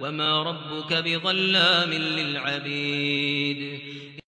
وما ربك بظلام للعبيد